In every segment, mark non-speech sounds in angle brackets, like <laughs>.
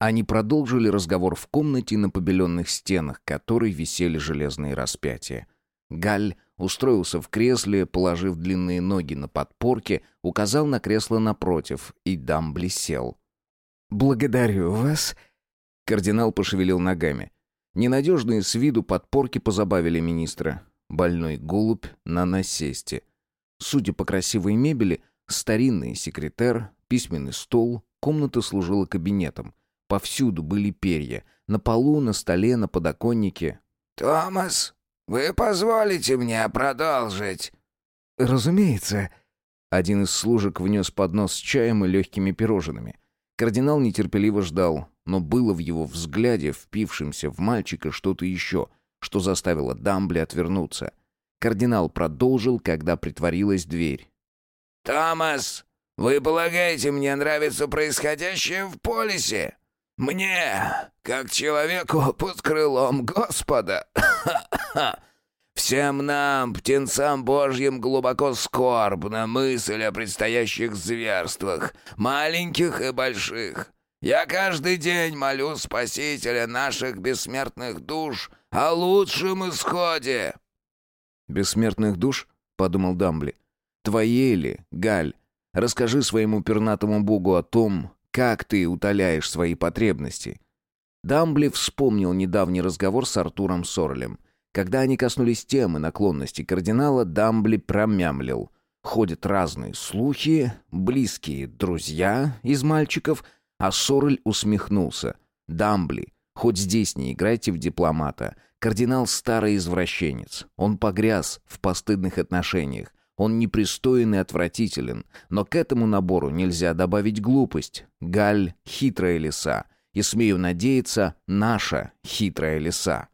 Они продолжили разговор в комнате на побеленных стенах, которой висели железные распятия. Галь устроился в кресле, положив длинные ноги на подпорке, указал на кресло напротив, и Дамбли сел. «Благодарю вас», — кардинал пошевелил ногами. Ненадежные с виду подпорки позабавили министра. Больной голубь на насесте. Судя по красивой мебели, старинный секретер, письменный стол, комната служила кабинетом. Повсюду были перья. На полу, на столе, на подоконнике. «Томас, вы позволите мне продолжить?» «Разумеется». Один из служек внес поднос с чаем и легкими пирожными. Кардинал нетерпеливо ждал, но было в его взгляде, впившемся в мальчика, что-то еще, что заставило Дамбли отвернуться. Кардинал продолжил, когда притворилась дверь. «Томас, вы полагаете, мне нравится происходящее в полисе?» Мне, как человеку под крылом Господа, <coughs> всем нам, птенцам Божьим, глубоко скорбна мысль о предстоящих зверствах, маленьких и больших. Я каждый день молю Спасителя наших бессмертных душ о лучшем исходе». «Бессмертных душ?» — подумал Дамбли. «Твоей ли, Галь? Расскажи своему пернатому богу о том, как ты утоляешь свои потребности?» Дамбли вспомнил недавний разговор с Артуром Сорлем. Когда они коснулись темы наклонности кардинала, Дамбли промямлил. Ходят разные слухи, близкие друзья из мальчиков, а Сорль усмехнулся. «Дамбли, хоть здесь не играйте в дипломата. Кардинал старый извращенец. Он погряз в постыдных отношениях. Он непристоен и отвратителен, но к этому набору нельзя добавить глупость. Галь — хитрая лиса. И, смею надеяться, наша хитрая лиса.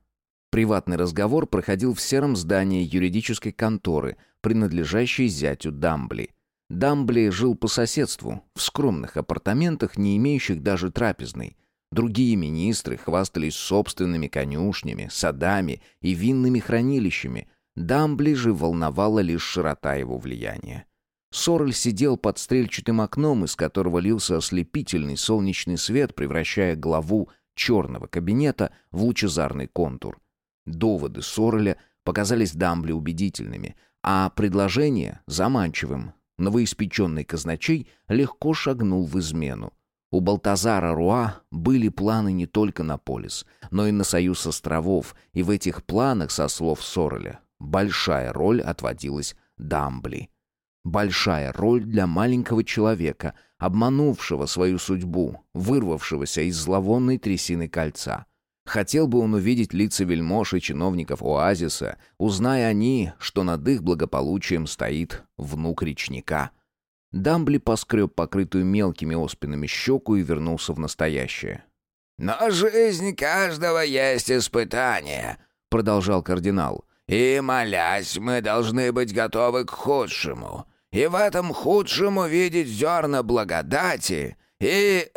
Приватный разговор проходил в сером здании юридической конторы, принадлежащей зятю Дамбли. Дамбли жил по соседству, в скромных апартаментах, не имеющих даже трапезной. Другие министры хвастались собственными конюшнями, садами и винными хранилищами, Дамбли же волновала лишь широта его влияния. Сорель сидел под стрельчатым окном, из которого лился ослепительный солнечный свет, превращая главу черного кабинета в лучезарный контур. Доводы Сореля показались Дамбли убедительными, а предложение — заманчивым. Новоиспеченный казначей легко шагнул в измену. У Балтазара Руа были планы не только на полис, но и на союз островов, и в этих планах, со слов Сореля, большая роль отводилась Дамбли. Большая роль для маленького человека, обманувшего свою судьбу, вырвавшегося из зловонной трясины кольца. Хотел бы он увидеть лица вельмож и чиновников оазиса, узная они, что над их благополучием стоит внук речника. Дамбли поскреб покрытую мелкими оспинами щеку и вернулся в настоящее. «Но жизнь каждого есть испытание», — продолжал кардинал. И, молясь, мы должны быть готовы к худшему. И в этом худшем увидеть зерна благодати и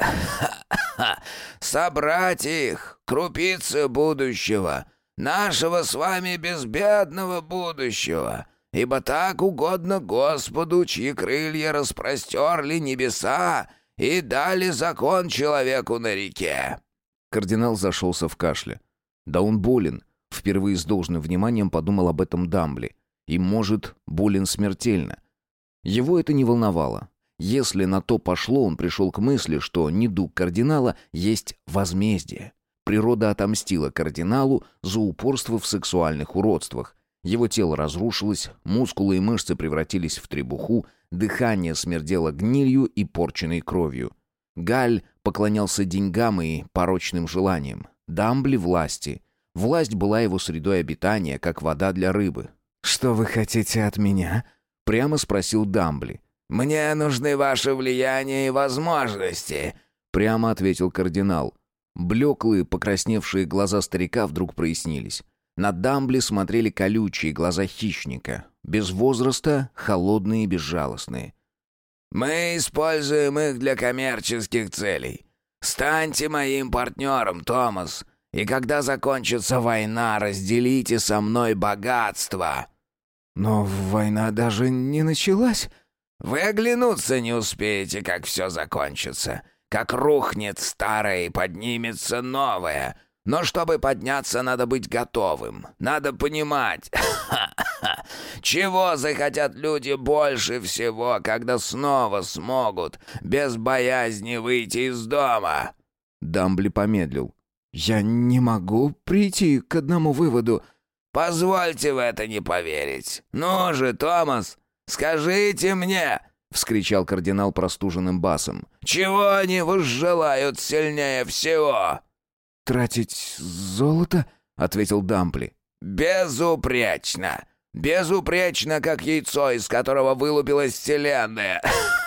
<laughs> собрать их, крупицы будущего, нашего с вами безбедного будущего, ибо так угодно Господу, чьи крылья распростерли небеса и дали закон человеку на реке». Кардинал зашелся в кашле. «Да он болен. Впервые с должным вниманием подумал об этом Дамбли. И, может, болен смертельно. Его это не волновало. Если на то пошло, он пришел к мысли, что недуг кардинала есть возмездие. Природа отомстила кардиналу за упорство в сексуальных уродствах. Его тело разрушилось, мускулы и мышцы превратились в требуху, дыхание смердело гнилью и порченной кровью. Галь поклонялся деньгам и порочным желаниям. Дамбли власти. Власть была его средой обитания, как вода для рыбы. «Что вы хотите от меня?» — прямо спросил Дамбли. «Мне нужны ваши влияние и возможности», — прямо ответил кардинал. Блеклые, покрасневшие глаза старика вдруг прояснились. На Дамбли смотрели колючие глаза хищника, без возраста, холодные и безжалостные. «Мы используем их для коммерческих целей. Станьте моим партнером, Томас. И когда закончится война, разделите со мной богатство». «Но война даже не началась». «Вы оглянуться не успеете, как все закончится. как рухнет старое и поднимется новое. Но чтобы подняться, надо быть готовым. Надо понимать, <laughs> чего захотят люди больше всего, когда снова смогут без боязни выйти из дома. Дамбли помедлил. «Я не могу прийти к одному выводу». «Позвольте в это не поверить. Ну же, Томас, скажите мне!» — вскричал кардинал простуженным басом. «Чего они возжелают сильнее всего?» «Тратить золото?» — ответил Дампли. «Безупречно! Безупречно, как яйцо, из которого вылупилась вселенная!»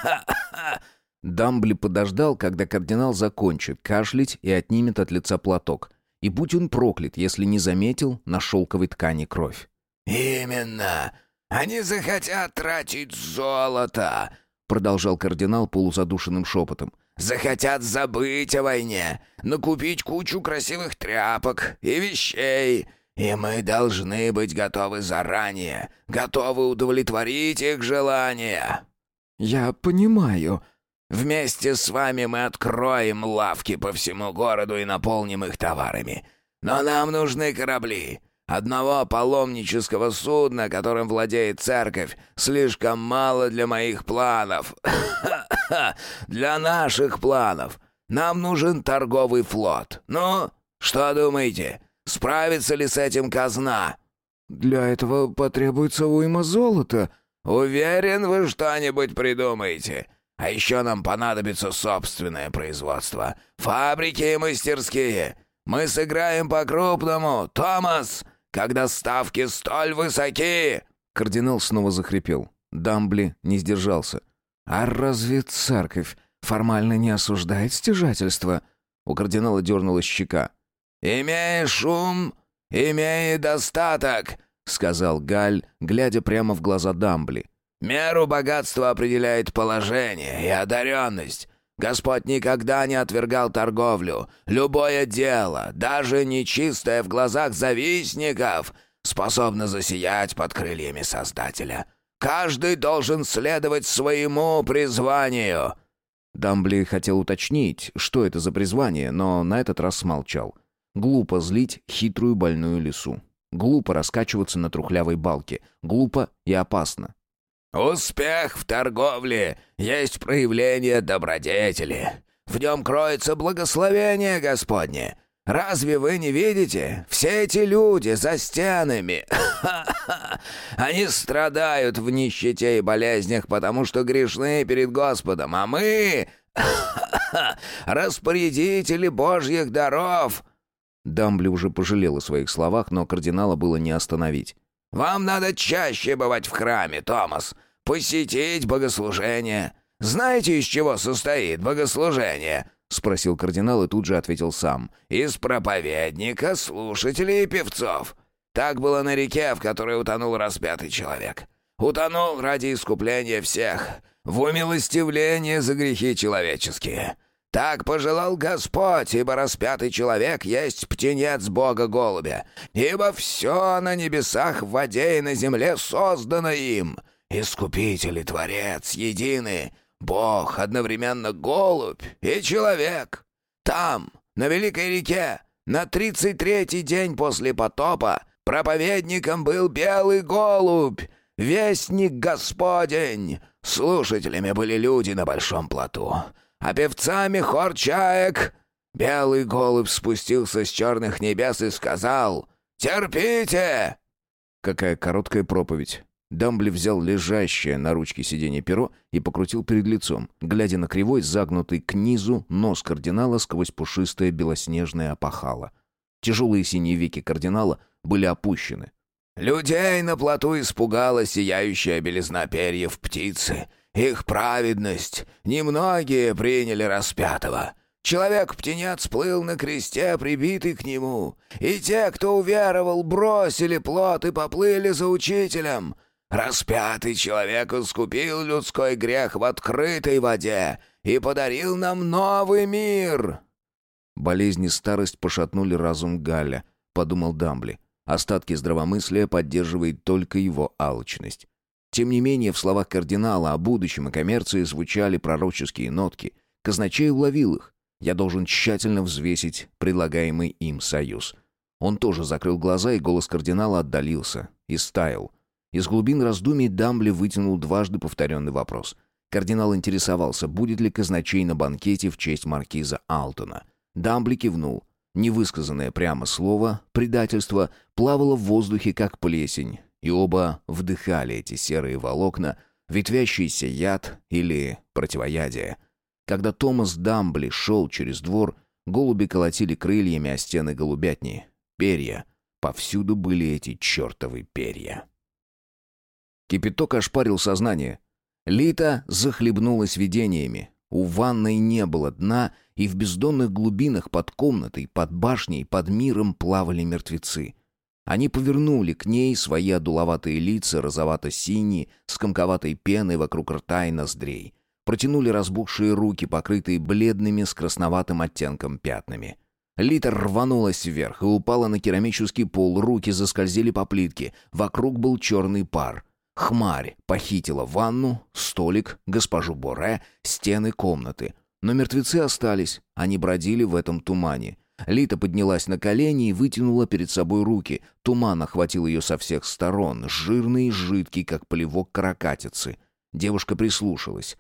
<laughs> Дамбли подождал, когда кардинал закончит кашлять и отнимет от лица платок. И будь он проклят, если не заметил на шелковой ткани кровь. «Именно! Они захотят тратить золото!» Продолжал кардинал полузадушенным шепотом. «Захотят забыть о войне, накупить кучу красивых тряпок и вещей, и мы должны быть готовы заранее, готовы удовлетворить их желания». «Я понимаю», Вместе с вами мы откроем лавки по всему городу и наполним их товарами. Но нам нужны корабли. Одного паломнического судна, которым владеет церковь, слишком мало для моих планов. <coughs> Для наших планов. Нам нужен торговый флот. Ну, что думаете, справится ли с этим казна?» «Для этого потребуется уйма золота». «Уверен, вы что-нибудь придумаете. А еще нам понадобится собственное производство. Фабрики и мастерские. Мы сыграем по-крупному, Томас, когда ставки столь высоки!» Кардинал снова захрипел. Дамбли не сдержался. «А разве церковь формально не осуждает стяжательство?» У кардинала дернулась щека. «Имея шум, имея достаток», — сказал Галь, глядя прямо в глаза Дамбли. Меру богатства определяет положение и одаренность. Господь никогда не отвергал торговлю. Любое дело, даже нечистое в глазах завистников, способно засиять под крыльями Создателя. Каждый должен следовать своему призванию». Дамбли хотел уточнить, что это за призвание, но на этот раз смолчал. Глупо злить хитрую больную лису. Глупо раскачиваться на трухлявой балке. Глупо и опасно. Успех в торговле есть проявление добродетели. В нем кроется благословение Господне. Разве вы не видите? Все эти люди за стенами. <laughs> Они страдают в нищете и болезнях, потому что грешны перед Господом, а мы <laughs> распорядители Божьих даров. Дамбли уже пожалел о своих словах, но кардинала было не остановить. Вам надо чаще бывать в храме, Томас. Посетить богослужение. Знаете, из чего состоит богослужение?» — спросил кардинал и тут же ответил сам. «Из проповедника, слушателей и певцов. Так было на реке, в которой утонул распятый человек. Утонул ради искупления всех, в умилостивление за грехи человеческие. Так пожелал Господь, ибо распятый человек есть птенец Бога голубя, ибо все на небесах, в воде и на земле создано им. Искупитель и Творец едины, Бог одновременно голубь и человек. Там, на Великой реке, на тридцать третий день после потопа, проповедником был белый голубь, вестник Господень. Слушателями были люди на большом плоту а певцами хор чаек. Белый голубь спустился с черных небес и сказал «Терпите!» Какая короткая проповедь. Дамбли взял лежащее на ручке сиденья перо и покрутил перед лицом, глядя на кривой, загнутый к низу нос кардинала сквозь пушистое белоснежное опахало. Тяжелые синие веки кардинала были опущены. «Людей на плоту испугала сияющая белизна перьев птицы, их праведность. Немногие приняли распятого. Человек-птенец плыл на кресте, прибитый к нему. И те, кто уверовал, бросили плод и поплыли за учителем. Распятый человек искупил людской грех в открытой воде и подарил нам новый мир». Болезни старость пошатнули разум Галя, подумал Дамбли. Остатки здравомыслия поддерживает только его алчность. Тем не менее, в словах кардинала о будущем и коммерции звучали пророческие нотки, Казначей уловил их. Я должен тщательно взвесить предлагаемый им союз. Он тоже закрыл глаза, и голос кардинала отдалился и стаял. Из глубин раздумий Дамбли вытянул дважды повторенный вопрос. Кардинал интересовался, будет ли казначей на банкете в честь маркиза Алтона. Дамбли кивнул. Невысказанное прямо слово «предательство» плавало в воздухе, как плесень, и оба вдыхали эти серые волокна, ветвящийся яд или противоядие. Когда Томас Дамбли шел через двор, голуби колотили крыльями о стены голубятни. Перья. Повсюду были эти чертовы перья. Кипяток ошпарил сознание. Лита захлебнулась видениями. У ванной не было дна, и в бездонных глубинах под комнатой, под башней, под миром плавали мертвецы. Они повернули к ней свои одуловатые лица, розовато-синие, с комковатой пеной вокруг рта и ноздрей. Протянули разбухшие руки, покрытые бледными с красноватым оттенком пятнами. Лита рванулась вверх и упала на керамический пол, руки заскользили по плитке, вокруг был черный пар — Хмарь похитила ванну, столик, госпожу Боре, стены комнаты. Но мертвецы остались, они бродили в этом тумане. Лита поднялась на колени и вытянула перед собой руки. Туман охватил ее со всех сторон, жирный и жидкий, как плевок каракатицы. Девушка прислушалась.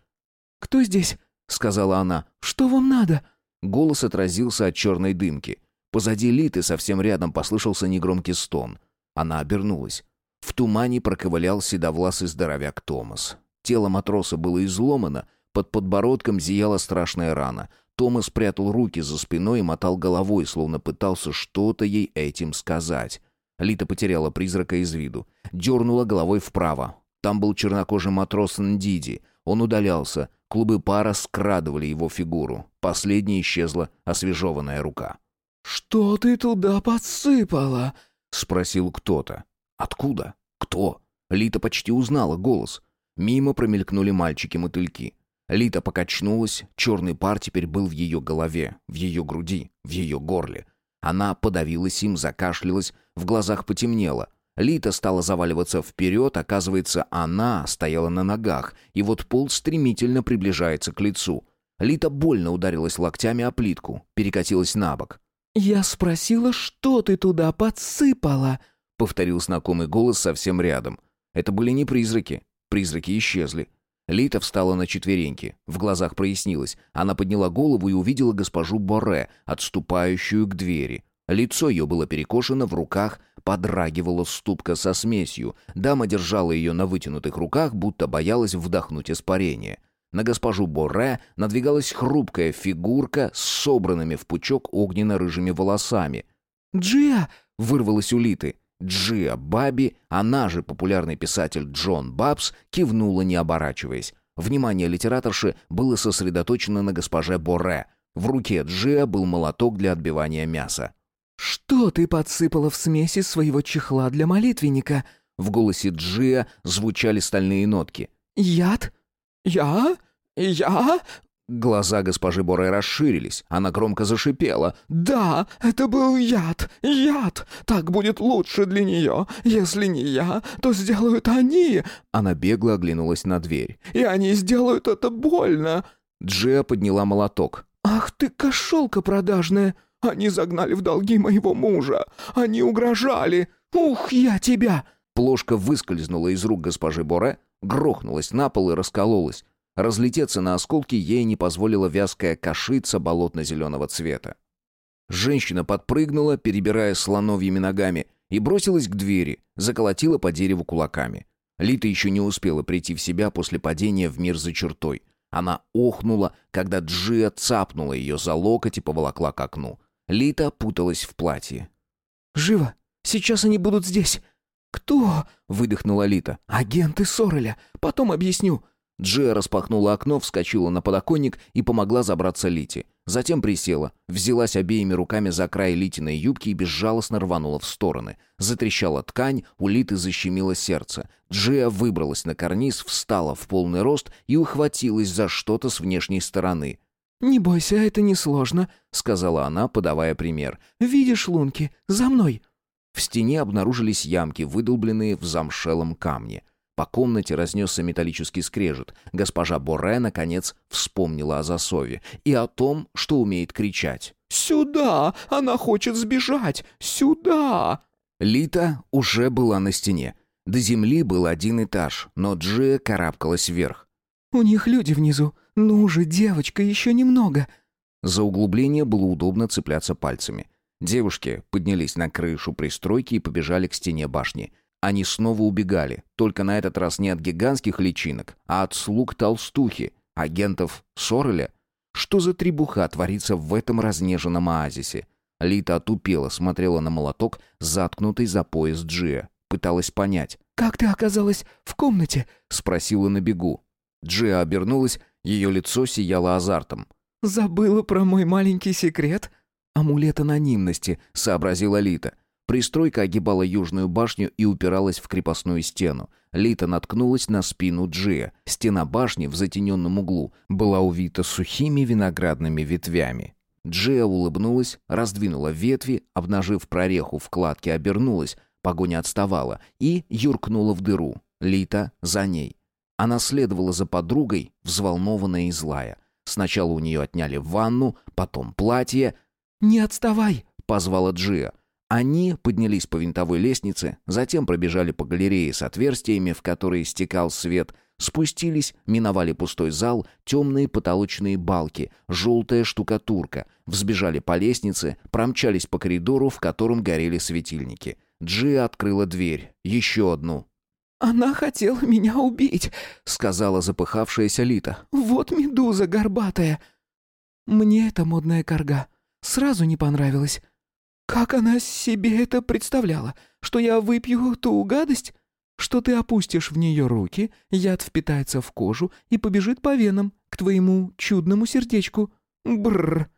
«Кто здесь?» — сказала она. «Что вам надо?» Голос отразился от черной дымки. Позади Литы совсем рядом послышался негромкий стон. Она обернулась. В тумане проковылял седовласый здоровяк Томас. Тело матроса было изломано, под подбородком зияла страшная рана. Томас прятал руки за спиной и мотал головой, словно пытался что-то ей этим сказать. Лита потеряла призрака из виду. Дернула головой вправо. Там был чернокожий матрос Ндиди. Он удалялся. Клубы пара скрадывали его фигуру. Последней исчезла освежеванная рука. «Что ты туда подсыпала?» — спросил кто-то. Откуда? Кто? Лита почти узнала голос. Мимо промелькнули мальчики-мотыльки. Лита покачнулась, черный пар теперь был в ее голове, в ее груди, в ее горле. Она подавилась им, закашлялась, в глазах потемнело. Лита стала заваливаться вперед, оказывается, она стояла на ногах, и вот пол стремительно приближается к лицу. Лита больно ударилась локтями о плитку, перекатилась на бок. «Я спросила, что ты туда подсыпала?» повторил знакомый голос совсем рядом. Это были не призраки. Призраки исчезли. Лита встала на четвереньки. В глазах прояснилось. Она подняла голову и увидела госпожу Боре, отступающую к двери. Лицо ее было перекошено, в руках подрагивала ступка со смесью. Дама держала ее на вытянутых руках, будто боялась вдохнуть испарение. На госпожу Боре надвигалась хрупкая фигурка с собранными в пучок огненно-рыжими волосами. «Джиа!» — вырвалась у Литы. Джиа Баби, она же популярный писатель Джон Бабс, кивнула, не оборачиваясь. Внимание литераторши было сосредоточено на госпоже Боре. В руке Джиа был молоток для отбивания мяса. «Что ты подсыпала в смеси своего чехла для молитвенника?» В голосе Джиа звучали стальные нотки. «Яд? Я? Я? Глаза госпожи Боре расширились. Она громко зашипела. «Да, это был яд! Яд! Так будет лучше для нее! Если не я, то сделают они!» Она бегло оглянулась на дверь. «И они сделают это больно!» Джия подняла молоток. «Ах ты, кошелка продажная! Они загнали в долги моего мужа! Они угрожали! Ух, я тебя!» Плошка выскользнула из рук госпожи Боре, грохнулась на пол и раскололась. Разлететься на осколки ей не позволила вязкая кашица болотно-зеленого цвета. Женщина подпрыгнула, перебирая слоновьими ногами, и бросилась к двери, заколотила по дереву кулаками. Лита еще не успела прийти в себя после падения в мир за чертой. Она охнула, когда Джия цапнула ее за локоть и поволокла к окну. Лита путалась в платье. «Живо! Сейчас они будут здесь!» «Кто?» — выдохнула Лита. «Агенты Сореля. Потом объясню. Джия распахнула окно, вскочила на подоконник и помогла забраться Лите. Затем присела, взялась обеими руками за край Литиной юбки и безжалостно рванула в стороны. Затрещала ткань, у Литы защемило сердце. Джия выбралась на карниз, встала в полный рост и ухватилась за что-то с внешней стороны. «Не бойся, это несложно», — сказала она, подавая пример. «Видишь лунки? За мной!» В стене обнаружились ямки, выдолбленные в замшелом камне. По комнате разнесся металлический скрежет. Госпожа Боре, наконец, вспомнила о засове и о том, что умеет кричать. «Сюда! Она хочет сбежать! Сюда!» Лита уже была на стене. До земли был один этаж, но Джия карабкалась вверх. «У них люди внизу. Ну же, девочка, еще немного!» За углубление было удобно цепляться пальцами. Девушки поднялись на крышу пристройки и побежали к стене башни. Они снова убегали, только на этот раз не от гигантских личинок, а от слуг толстухи, агентов Сореля. Что за требуха творится в этом разнеженном оазисе? Лита отупела, смотрела на молоток, заткнутый за пояс Джия. Пыталась понять. «Как ты оказалась в комнате?» — спросила на бегу. Джия обернулась, ее лицо сияло азартом. «Забыла про мой маленький секрет?» «Амулет анонимности», — сообразила Лита. Пристройка огибала южную башню и упиралась в крепостную стену. Лита наткнулась на спину Джия. Стена башни в затененном углу была увита сухими виноградными ветвями. Джия улыбнулась, раздвинула ветви, обнажив прореху в кладке, обернулась, погоня отставала, и юркнула в дыру. Лита за ней. Она следовала за подругой, взволнованная и злая. Сначала у нее отняли ванну, потом платье. «Не отставай!» — позвала Джия. Они поднялись по винтовой лестнице, затем пробежали по галерее с отверстиями, в которые стекал свет, спустились, миновали пустой зал, темные потолочные балки, желтая штукатурка, взбежали по лестнице, промчались по коридору, в котором горели светильники. Джи открыла дверь, еще одну. «Она хотела меня убить», — сказала запыхавшаяся Лита. «Вот медуза горбатая». «Мне эта модная корга сразу не понравилась. Как она себе это представляла? Что я выпью ту гадость? Что ты опустишь в нее руки, яд впитается в кожу и побежит по венам, к твоему чудному сердечку. Бррр,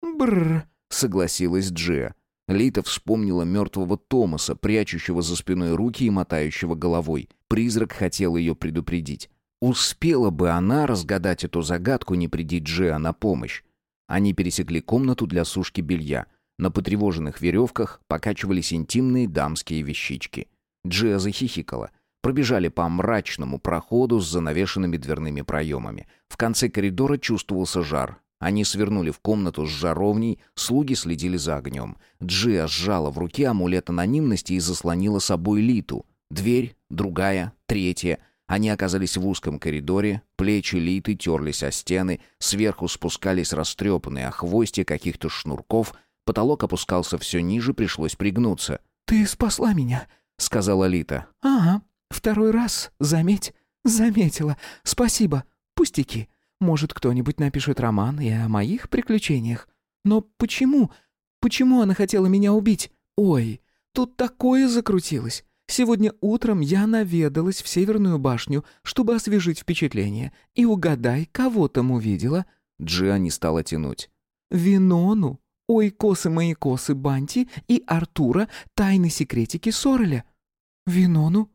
бррр, согласилась Джия. Лита вспомнила мертвого Томаса, прячущего за спиной руки и мотающего головой. Призрак хотел ее предупредить. Успела бы она разгадать эту загадку, не приди Джиа на помощь. Они пересекли комнату для сушки белья — на потревоженных веревках покачивались интимные дамские вещички. Джиа захихикала. Пробежали по мрачному проходу с занавешенными дверными проемами. В конце коридора чувствовался жар. Они свернули в комнату с жаровней, слуги следили за огнем. Джиа сжала в руке амулет анонимности и заслонила собой Литу. Дверь, другая, третья. Они оказались в узком коридоре, плечи Литы терлись о стены, сверху спускались растрепанные о хвосте каких-то шнурков — Потолок опускался все ниже, пришлось пригнуться. «Ты спасла меня», — сказала Лита. «Ага, второй раз, заметь, заметила. Спасибо, пустяки. Может, кто-нибудь напишет роман и о моих приключениях. Но почему, почему она хотела меня убить? Ой, тут такое закрутилось. Сегодня утром я наведалась в Северную башню, чтобы освежить впечатление. И угадай, кого там увидела?» Джиа не стала тянуть. «Винону. «Ой, косы мои косы, Банти» и Артура «Тайны секретики Сореля». «Винону?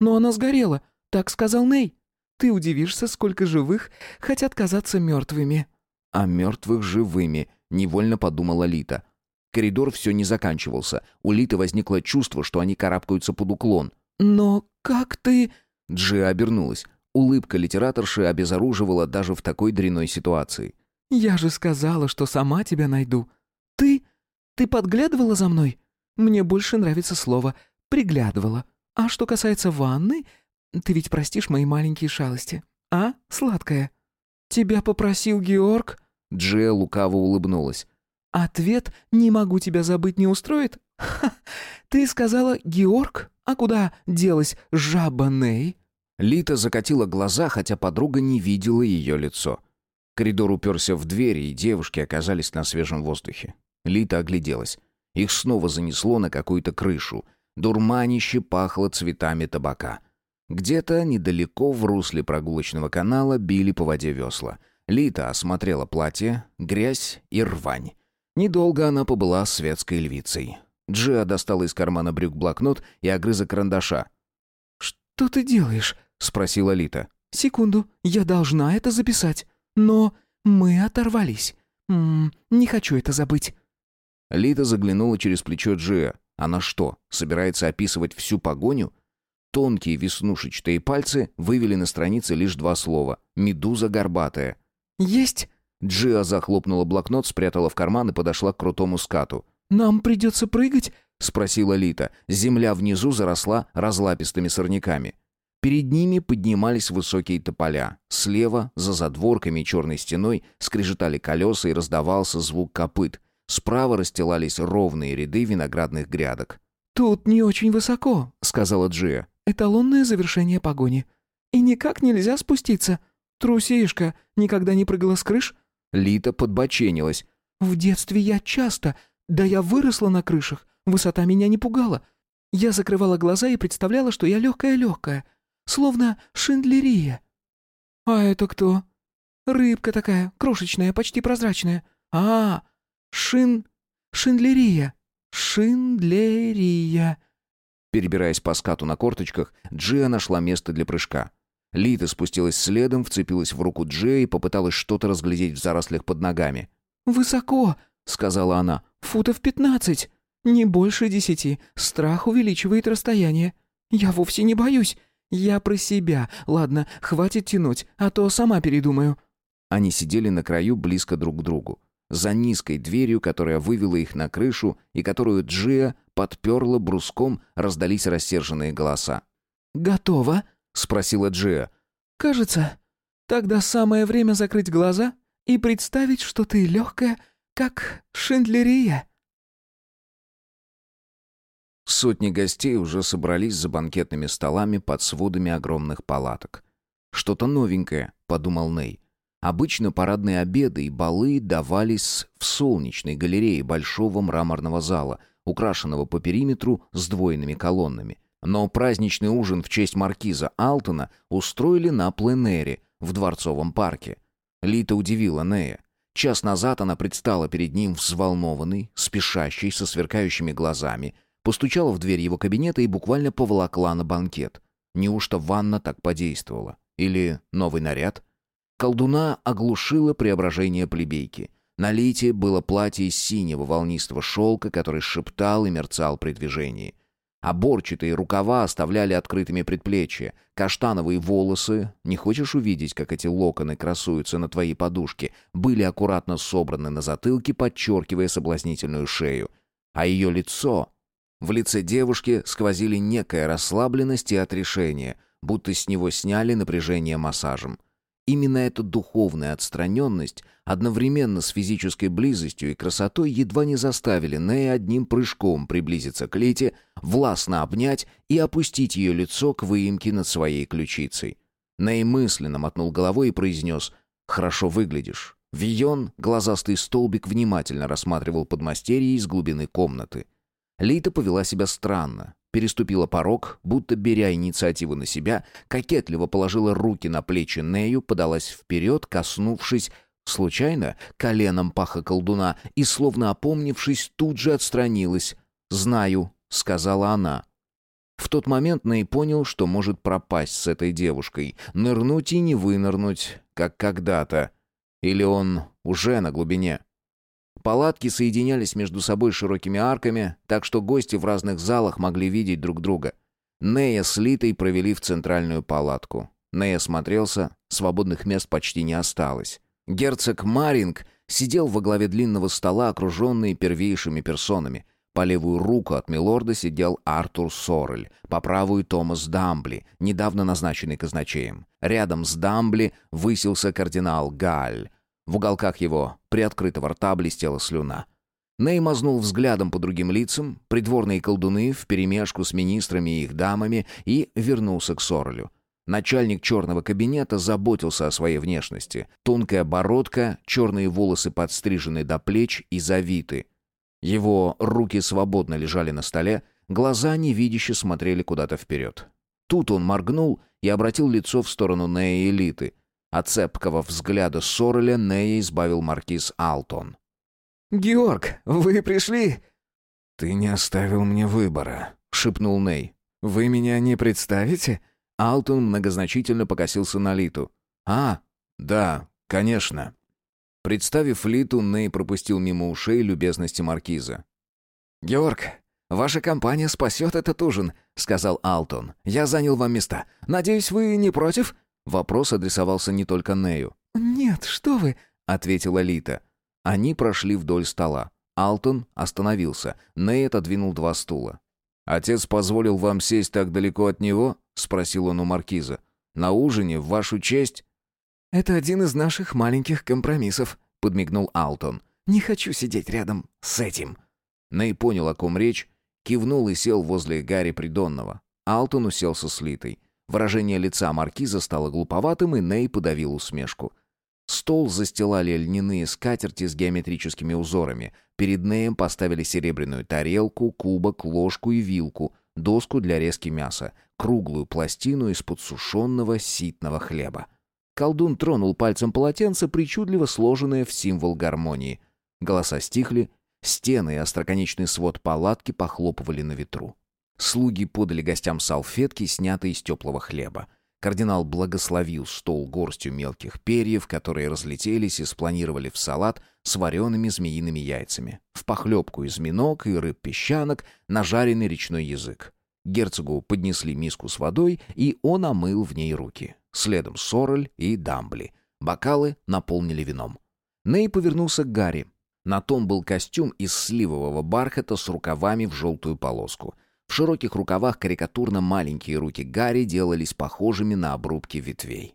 Но она сгорела, так сказал Ней. Ты удивишься, сколько живых хотят казаться мертвыми». «А мертвых живыми», — невольно подумала Лита. Коридор все не заканчивался. У Литы возникло чувство, что они карабкаются под уклон. «Но как ты...» Джи обернулась. Улыбка литераторши обезоруживала даже в такой дряной ситуации. «Я же сказала, что сама тебя найду. «Ты... ты подглядывала за мной? Мне больше нравится слово «приглядывала». А что касается ванны, ты ведь простишь мои маленькие шалости, а, сладкая?» «Тебя попросил Георг?» Джия лукаво улыбнулась. «Ответ «не могу тебя забыть» не устроит?» «Ха! Ты сказала «Георг»? А куда делась жаба Ней?» Лита закатила глаза, хотя подруга не видела ее лицо. Коридор уперся в двери, и девушки оказались на свежем воздухе. Лита огляделась. Их снова занесло на какую-то крышу. Дурманище пахло цветами табака. Где-то недалеко в русле прогулочного канала били по воде весла. Лита осмотрела платье, грязь и рвань. Недолго она побыла светской львицей. Джиа достала из кармана брюк блокнот и огрызок карандаша. «Что ты делаешь?» — спросила Лита. «Секунду, я должна это записать. Но мы оторвались. М -м, не хочу это забыть». Лита заглянула через плечо Джия. Она что, собирается описывать всю погоню? Тонкие веснушечатые пальцы вывели на странице лишь два слова «Медуза горбатая». «Есть!» Джиа захлопнула блокнот, спрятала в карман и подошла к крутому скату. «Нам придется прыгать?» — спросила Лита. Земля внизу заросла разлапистыми сорняками. Перед ними поднимались высокие тополя. Слева, за задворками и черной стеной, скрежетали колеса и раздавался звук копыт. Справа расстилались ровные ряды виноградных грядок. «Тут не очень высоко», — сказала Джия. «Эталонное завершение погони. И никак нельзя спуститься. Трусишка, никогда не прыгала с крыш?» Лита подбоченилась. «В детстве я часто, да я выросла на крышах, высота меня не пугала. Я закрывала глаза и представляла, что я легкая-легкая, словно шиндлерия». «А это кто?» «Рыбка такая, крошечная, почти прозрачная. А, шин... шиндлерия. Шиндлерия». Перебираясь по скату на корточках, Джия нашла место для прыжка. Лита спустилась следом, вцепилась в руку Джия и попыталась что-то разглядеть в зарослях под ногами. «Высоко», — сказала она, — «футов пятнадцать. Не больше десяти. Страх увеличивает расстояние. Я вовсе не боюсь. Я про себя. Ладно, хватит тянуть, а то сама передумаю». Они сидели на краю близко друг к другу. За низкой дверью, которая вывела их на крышу и которую Джия подперла бруском, раздались рассерженные голоса. «Готово?» — спросила Джия. «Кажется, тогда самое время закрыть глаза и представить, что ты легкая, как шиндлерия». Сотни гостей уже собрались за банкетными столами под сводами огромных палаток. «Что-то новенькое», — подумал Ней. Обычно парадные обеды и балы давались в солнечной галерее большого мраморного зала, украшенного по периметру сдвоенными колоннами. Но праздничный ужин в честь маркиза Алтона устроили на пленэре в Дворцовом парке. Лита удивила Нея. Час назад она предстала перед ним взволнованной, спешащей, со сверкающими глазами, постучала в дверь его кабинета и буквально поволокла на банкет. Неужто ванна так подействовала? Или новый наряд? Колдуна оглушила преображение плебейки. На Лите было платье из синего волнистого шелка, который шептал и мерцал при движении. Оборчатые рукава оставляли открытыми предплечья. Каштановые волосы, не хочешь увидеть, как эти локоны красуются на твоей подушке, были аккуратно собраны на затылке, подчеркивая соблазнительную шею. А ее лицо... В лице девушки сквозили некая расслабленность и отрешение, будто с него сняли напряжение массажем. Именно эта духовная отстраненность одновременно с физической близостью и красотой едва не заставили Нея одним прыжком приблизиться к Лете, властно обнять и опустить ее лицо к выемке над своей ключицей. Ней мысленно мотнул головой и произнес «Хорошо выглядишь». Вион, глазастый столбик, внимательно рассматривал подмастерье из глубины комнаты. Лита повела себя странно, переступила порог, будто беря инициативу на себя, кокетливо положила руки на плечи Нею, подалась вперед, коснувшись случайно коленом паха колдуна и, словно опомнившись, тут же отстранилась. «Знаю», — сказала она. В тот момент Ней понял, что может пропасть с этой девушкой, нырнуть и не вынырнуть, как когда-то. Или он уже на глубине. Палатки соединялись между собой широкими арками, так что гости в разных залах могли видеть друг друга. Нея с Литой провели в центральную палатку. Нея смотрелся, свободных мест почти не осталось. Герцог Маринг сидел во главе длинного стола, окруженный первейшими персонами. По левую руку от милорда сидел Артур Сорель, по правую Томас Дамбли, недавно назначенный казначеем. Рядом с Дамбли высился кардинал Галь, в уголках его приоткрытого рта блестела слюна. Ней мазнул взглядом по другим лицам, придворные колдуны вперемешку с министрами и их дамами, и вернулся к Соролю. Начальник черного кабинета заботился о своей внешности. Тонкая бородка, черные волосы подстрижены до плеч и завиты. Его руки свободно лежали на столе, глаза невидяще смотрели куда-то вперед. Тут он моргнул и обратил лицо в сторону Нея Элиты, от цепкого взгляда Сорреля Нея избавил маркиз Алтон. «Георг, вы пришли?» «Ты не оставил мне выбора», — шепнул Ней. «Вы меня не представите?» Алтон многозначительно покосился на Литу. «А, да, конечно». Представив Литу, Ней пропустил мимо ушей любезности маркиза. «Георг, ваша компания спасет этот ужин», — сказал Алтон. «Я занял вам места. Надеюсь, вы не против?» Вопрос адресовался не только Нею. «Нет, что вы», — ответила Лита. Они прошли вдоль стола. Алтон остановился. Ней отодвинул два стула. «Отец позволил вам сесть так далеко от него?» — спросил он у маркиза. «На ужине, в вашу честь?» «Это один из наших маленьких компромиссов», — подмигнул Алтон. «Не хочу сидеть рядом с этим». Ней понял, о ком речь, кивнул и сел возле Гарри Придонного. Алтон уселся с Литой. Выражение лица маркиза стало глуповатым, и Ней подавил усмешку. Стол застилали льняные скатерти с геометрическими узорами. Перед Неем поставили серебряную тарелку, кубок, ложку и вилку, доску для резки мяса, круглую пластину из подсушенного ситного хлеба. Колдун тронул пальцем полотенце, причудливо сложенное в символ гармонии. Голоса стихли, стены и остроконечный свод палатки похлопывали на ветру. Слуги подали гостям салфетки, снятые из теплого хлеба. Кардинал благословил стол горстью мелких перьев, которые разлетелись и спланировали в салат с вареными змеиными яйцами, в похлебку из минок и рыб-песчанок, на жареный речной язык. Герцогу поднесли миску с водой, и он омыл в ней руки. Следом Сорель и Дамбли. Бокалы наполнили вином. Ней повернулся к Гарри. На том был костюм из сливового бархата с рукавами в желтую полоску — в широких рукавах карикатурно маленькие руки Гарри делались похожими на обрубки ветвей.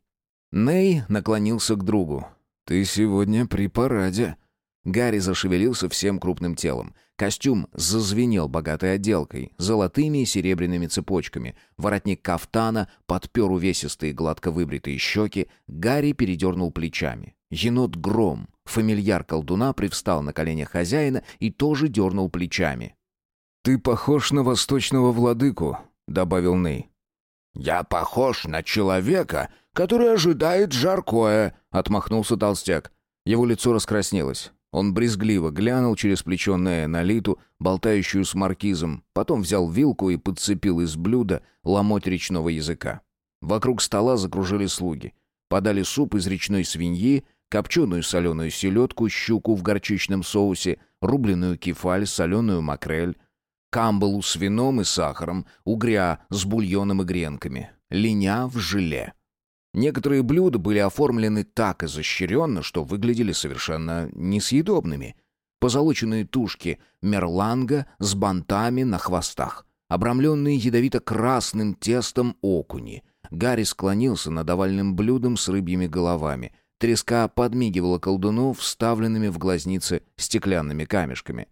Ней наклонился к другу. «Ты сегодня при параде». Гарри зашевелился всем крупным телом. Костюм зазвенел богатой отделкой, золотыми и серебряными цепочками. Воротник кафтана подпер увесистые гладко выбритые щеки. Гарри передернул плечами. Енот Гром, фамильяр колдуна, привстал на коленях хозяина и тоже дернул плечами. «Ты похож на восточного владыку», — добавил Ней. «Я похож на человека, который ожидает жаркое», — отмахнулся толстяк. Его лицо раскраснелось. Он брезгливо глянул через плечо Нея на Литу, болтающую с маркизом, потом взял вилку и подцепил из блюда ломоть речного языка. Вокруг стола закружили слуги. Подали суп из речной свиньи, копченую соленую селедку, щуку в горчичном соусе, рубленую кефаль, соленую макрель, камбалу с вином и сахаром, угря с бульоном и гренками, линя в желе. Некоторые блюда были оформлены так изощренно, что выглядели совершенно несъедобными. Позолоченные тушки мерланга с бантами на хвостах, обрамленные ядовито-красным тестом окуни. Гарри склонился над овальным блюдом с рыбьими головами. Треска подмигивала колдуну вставленными в глазницы стеклянными камешками.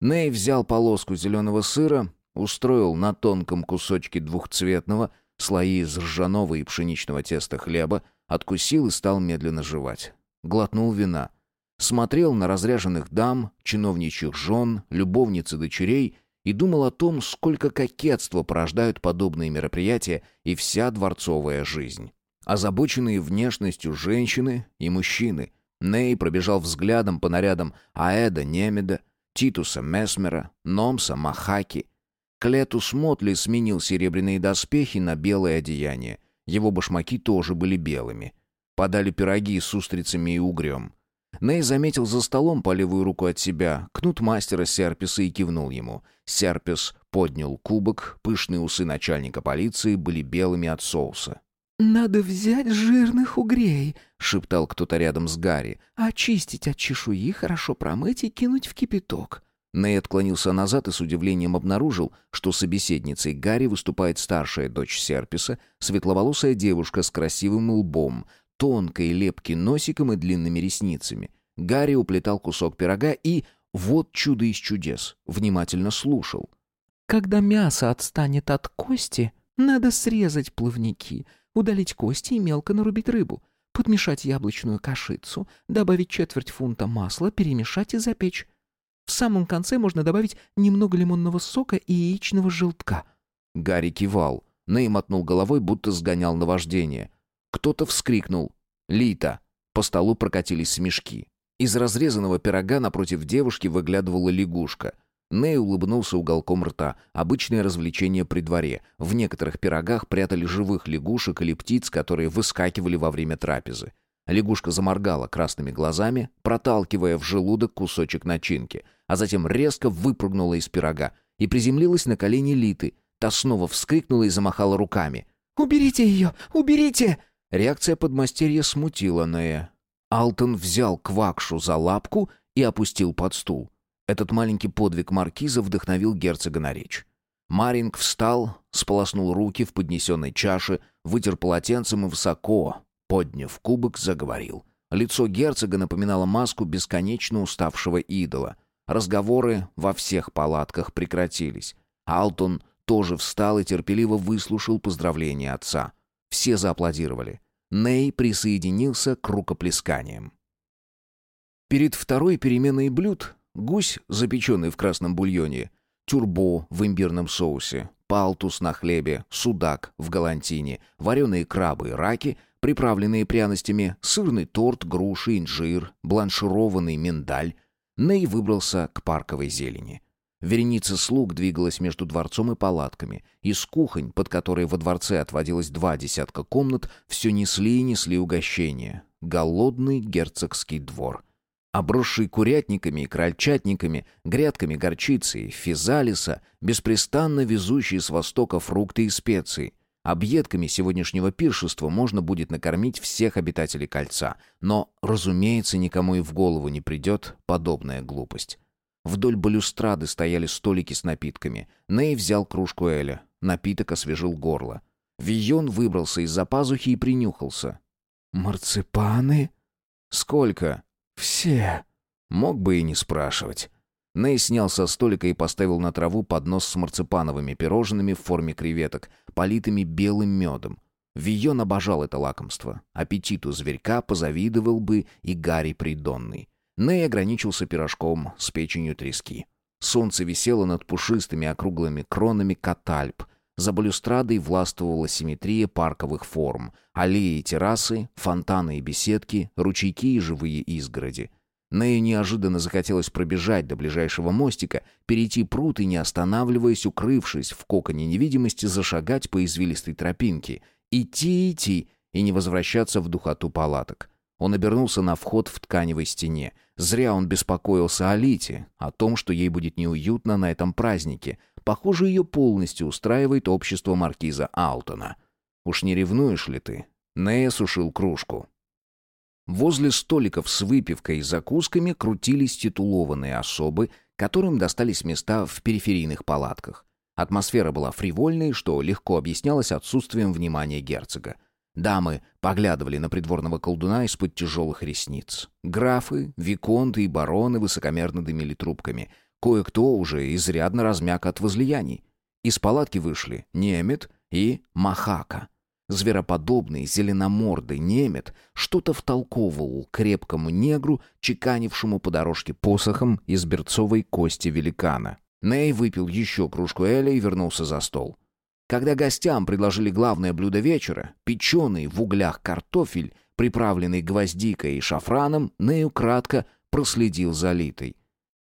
Ней взял полоску зеленого сыра, устроил на тонком кусочке двухцветного слои из ржаного и пшеничного теста хлеба, откусил и стал медленно жевать. Глотнул вина. Смотрел на разряженных дам, чиновничьих жен, любовниц и дочерей и думал о том, сколько кокетства порождают подобные мероприятия и вся дворцовая жизнь. Озабоченные внешностью женщины и мужчины. Ней пробежал взглядом по нарядам Аэда Немеда, Титуса Месмера, Номса Махаки. Клетус Мотли сменил серебряные доспехи на белое одеяние. Его башмаки тоже были белыми. Подали пироги с устрицами и угрем. Ней заметил за столом по левую руку от себя кнут мастера Серписа и кивнул ему. Серпис поднял кубок, пышные усы начальника полиции были белыми от соуса. «Надо взять жирных угрей», — шептал кто-то рядом с Гарри. «Очистить от чешуи, хорошо промыть и кинуть в кипяток». Ней отклонился назад и с удивлением обнаружил, что собеседницей Гарри выступает старшая дочь Серписа, светловолосая девушка с красивым лбом, тонкой лепки носиком и длинными ресницами. Гарри уплетал кусок пирога и, вот чудо из чудес, внимательно слушал. «Когда мясо отстанет от кости, надо срезать плавники» удалить кости и мелко нарубить рыбу, подмешать яблочную кашицу, добавить четверть фунта масла, перемешать и запечь. В самом конце можно добавить немного лимонного сока и яичного желтка. Гарри кивал. Ней мотнул головой, будто сгонял наваждение. Кто-то вскрикнул. «Лита!» По столу прокатились смешки. Из разрезанного пирога напротив девушки выглядывала лягушка. Ней улыбнулся уголком рта. Обычное развлечение при дворе. В некоторых пирогах прятали живых лягушек или птиц, которые выскакивали во время трапезы. Лягушка заморгала красными глазами, проталкивая в желудок кусочек начинки, а затем резко выпрыгнула из пирога и приземлилась на колени Литы. Та снова вскрикнула и замахала руками. «Уберите ее! Уберите!» Реакция подмастерья смутила Нея. Алтон взял Квакшу за лапку и опустил под стул. Этот маленький подвиг маркиза вдохновил герцога на речь. Маринг встал, сполоснул руки в поднесенной чаше, вытер полотенцем и высоко, подняв кубок, заговорил. Лицо герцога напоминало маску бесконечно уставшего идола. Разговоры во всех палатках прекратились. Алтон тоже встал и терпеливо выслушал поздравления отца. Все зааплодировали. Ней присоединился к рукоплесканиям. Перед второй переменой блюд гусь, запеченный в красном бульоне, тюрбо в имбирном соусе, палтус на хлебе, судак в галантине, вареные крабы и раки, приправленные пряностями, сырный торт, груши, инжир, бланшированный миндаль. Ней выбрался к парковой зелени. Вереница слуг двигалась между дворцом и палатками. Из кухонь, под которой во дворце отводилось два десятка комнат, все несли и несли угощения. Голодный герцогский двор — обросший курятниками и крольчатниками, грядками горчицы и физалиса, беспрестанно везущий с востока фрукты и специи. Объедками сегодняшнего пиршества можно будет накормить всех обитателей кольца, но, разумеется, никому и в голову не придет подобная глупость. Вдоль балюстрады стояли столики с напитками. Ней взял кружку Эля. Напиток освежил горло. Вийон выбрался из-за пазухи и принюхался. «Марципаны?» «Сколько?» «Все». Мог бы и не спрашивать. Ней снял со столика и поставил на траву поднос с марципановыми пирожными в форме креветок, политыми белым медом. Вион обожал это лакомство. Аппетиту зверька позавидовал бы и Гарри Придонный. Ней ограничился пирожком с печенью трески. Солнце висело над пушистыми округлыми кронами катальп. За балюстрадой властвовала симметрия парковых форм. Аллеи и террасы, фонтаны и беседки, ручейки и живые изгороди. Нею неожиданно захотелось пробежать до ближайшего мостика, перейти пруд и, не останавливаясь, укрывшись в коконе невидимости, зашагать по извилистой тропинке. Идти, идти и не возвращаться в духоту палаток. Он обернулся на вход в тканевой стене. Зря он беспокоился о Лите, о том, что ей будет неуютно на этом празднике. Похоже, ее полностью устраивает общество маркиза Алтона. Уж не ревнуешь ли ты? Нея сушил кружку. Возле столиков с выпивкой и закусками крутились титулованные особы, которым достались места в периферийных палатках. Атмосфера была фривольной, что легко объяснялось отсутствием внимания герцога. Дамы поглядывали на придворного колдуна из-под тяжелых ресниц. Графы, виконты и бароны высокомерно дымили трубками. Кое-кто уже изрядно размяк от возлияний. Из палатки вышли Немет и Махака. Звероподобный, зеленомордый немет что-то втолковывал крепкому негру, чеканившему по дорожке посохом из берцовой кости великана. Ней выпил еще кружку Эля и вернулся за стол. Когда гостям предложили главное блюдо вечера, печеный в углях картофель, приправленный гвоздикой и шафраном, Нею кратко проследил за Литой.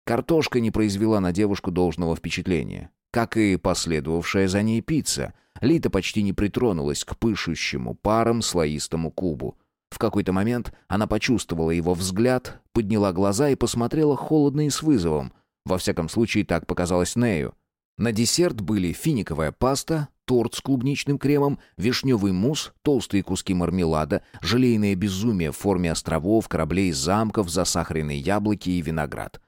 Картошка не произвела на девушку должного впечатления. Как и последовавшая за ней пицца, Лита почти не притронулась к пышущему паром слоистому кубу. В какой-то момент она почувствовала его взгляд, подняла глаза и посмотрела холодно и с вызовом. Во всяком случае, так показалось Нею. На десерт были финиковая паста, торт с клубничным кремом, вишневый мусс, толстые куски мармелада, желейное безумие в форме островов, кораблей, замков, засахаренные яблоки и виноград.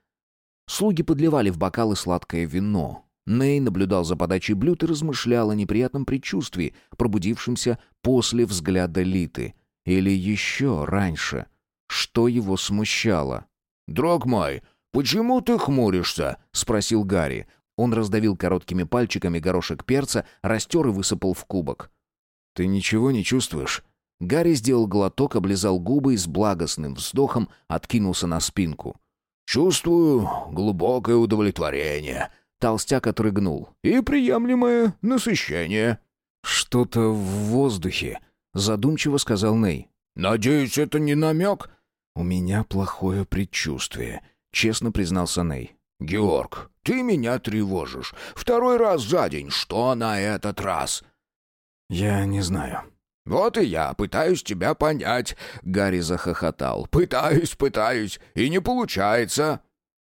Слуги подливали в бокалы сладкое вино. Ней наблюдал за подачей блюд и размышлял о неприятном предчувствии, пробудившемся после взгляда Литы. Или еще раньше. Что его смущало? «Друг мой, почему ты хмуришься?» — спросил Гарри. Он раздавил короткими пальчиками горошек перца, растер и высыпал в кубок. «Ты ничего не чувствуешь?» Гарри сделал глоток, облизал губы и с благостным вздохом откинулся на спинку. «Чувствую глубокое удовлетворение», — толстяк отрыгнул. «И приемлемое насыщение». «Что-то в воздухе», — задумчиво сказал Ней. «Надеюсь, это не намек?» «У меня плохое предчувствие», — честно признался Ней. «Георг, ты меня тревожишь. Второй раз за день. Что на этот раз?» «Я не знаю». «Вот и я пытаюсь тебя понять», — Гарри захохотал. «Пытаюсь, пытаюсь, и не получается».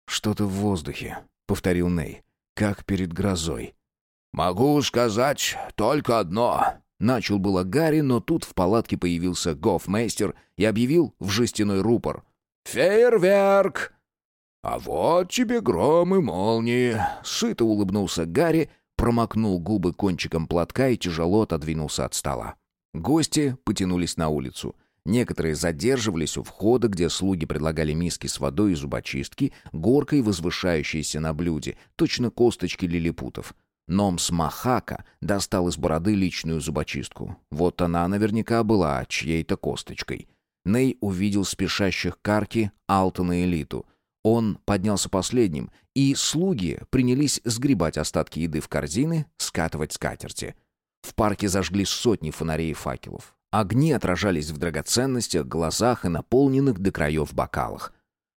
«Что-то в воздухе», — повторил Ней. как перед грозой. «Могу сказать только одно». Начал было Гарри, но тут в палатке появился гофмейстер и объявил в жестяной рупор. «Фейерверк!» «А вот тебе гром и молнии!» Сыто улыбнулся Гарри, промокнул губы кончиком платка и тяжело отодвинулся от стола. Гости потянулись на улицу. Некоторые задерживались у входа, где слуги предлагали миски с водой и зубочистки, горкой возвышающиеся на блюде, точно косточки лилипутов. Номс Махака достал из бороды личную зубочистку. Вот она наверняка была чьей-то косточкой. Ней увидел спешащих Карки, Алтона и Литу. Он поднялся последним, и слуги принялись сгребать остатки еды в корзины, скатывать скатерти. В парке зажгли сотни фонарей и факелов. Огни отражались в драгоценностях, глазах и наполненных до краев бокалах.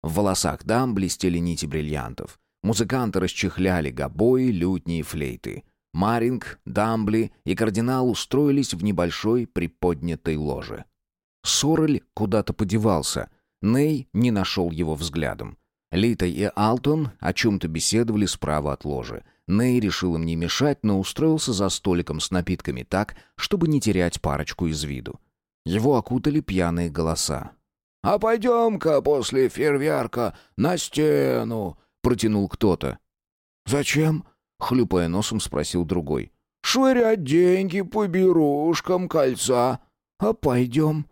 В волосах дам блестели нити бриллиантов. Музыканты расчехляли гобои, лютни и флейты. Маринг, Дамбли и кардинал устроились в небольшой приподнятой ложе. Сорель куда-то подевался. Ней не нашел его взглядом. Лита и Алтон о чем-то беседовали справа от ложи. Ней решил им не мешать, но устроился за столиком с напитками так, чтобы не терять парочку из виду. Его окутали пьяные голоса. «А пойдем-ка после фейерверка на стену!» — протянул кто-то. «Зачем?» — хлюпая носом спросил другой. «Швырять деньги по берушкам кольца. А пойдем?»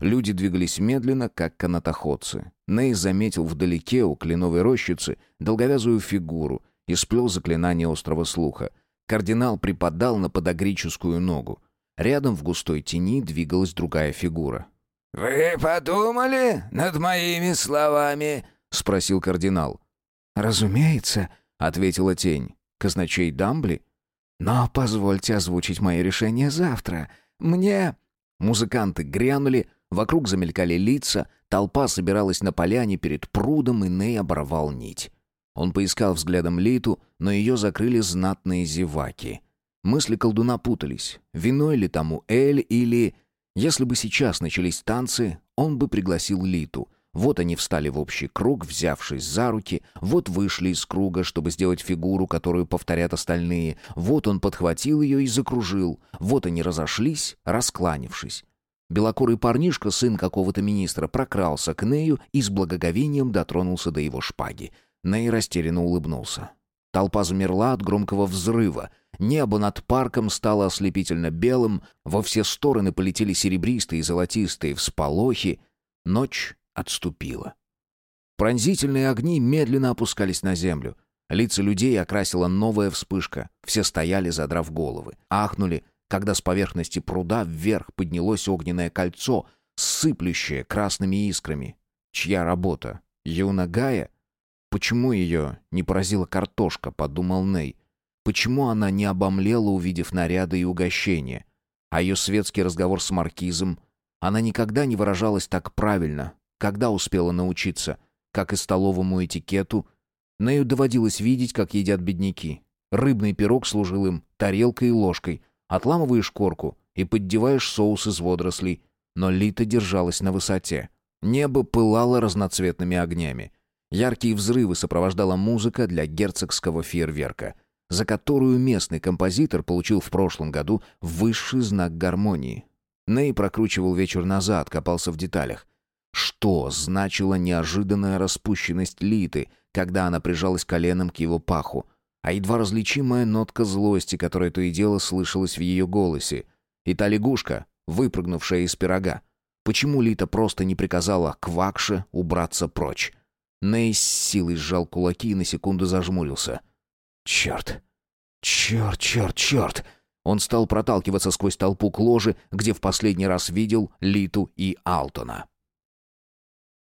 Люди двигались медленно, как канатоходцы. Ней заметил вдалеке у кленовой рощицы долговязую фигуру и сплел заклинание острого слуха. Кардинал припадал на подогрическую ногу. Рядом в густой тени двигалась другая фигура. «Вы подумали над моими словами?» — спросил кардинал. «Разумеется», — ответила тень. «Казначей Дамбли? Но позвольте озвучить мое решение завтра. Мне...» Музыканты грянули, вокруг замелькали лица, толпа собиралась на поляне перед прудом, и Ней оборвал нить. Он поискал взглядом Литу, но ее закрыли знатные зеваки. Мысли колдуна путались. Виной ли тому Эль или... Если бы сейчас начались танцы, он бы пригласил Литу. Вот они встали в общий круг, взявшись за руки, вот вышли из круга, чтобы сделать фигуру, которую повторят остальные, вот он подхватил ее и закружил, вот они разошлись, раскланившись. Белокурый парнишка, сын какого-то министра, прокрался к Нею и с благоговением дотронулся до его шпаги. Ней растерянно улыбнулся. Толпа замерла от громкого взрыва. Небо над парком стало ослепительно белым, во все стороны полетели серебристые и золотистые всполохи. Ночь отступила. Пронзительные огни медленно опускались на землю. Лица людей окрасила новая вспышка. Все стояли, задрав головы. Ахнули, когда с поверхности пруда вверх поднялось огненное кольцо, сыплющее красными искрами. Чья работа? Юнагая? Почему ее не поразила картошка, подумал Ней. Почему она не обомлела, увидев наряды и угощения? А ее светский разговор с маркизом? Она никогда не выражалась так правильно. Когда успела научиться? Как и столовому этикету? Нею доводилось видеть, как едят бедняки. Рыбный пирог служил им тарелкой и ложкой. Отламываешь корку и поддеваешь соус из водорослей. Но Лита держалась на высоте. Небо пылало разноцветными огнями. Яркие взрывы сопровождала музыка для герцогского фейерверка, за которую местный композитор получил в прошлом году высший знак гармонии. Ней прокручивал вечер назад, копался в деталях. Что значила неожиданная распущенность Литы, когда она прижалась коленом к его паху, а едва различимая нотка злости, которая то и дело слышалась в ее голосе, и та лягушка, выпрыгнувшая из пирога. Почему Лита просто не приказала Квакше убраться прочь? Ней с силой сжал кулаки и на секунду зажмурился. «Черт! Черт, черт, черт!» Он стал проталкиваться сквозь толпу к ложе, где в последний раз видел Литу и Алтона.